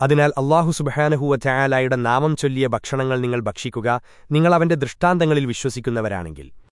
അതിനാൽ അള്ളാഹു സുബഹാനഹുവ ചായാലായുടെ നാമം ചൊല്ലിയ ഭക്ഷണങ്ങൾ നിങ്ങൾ ഭക്ഷിക്കുക നിങ്ങൾ അവന്റെ ദൃഷ്ടാന്തങ്ങളിൽ വിശ്വസിക്കുന്നവരാണെങ്കിൽ.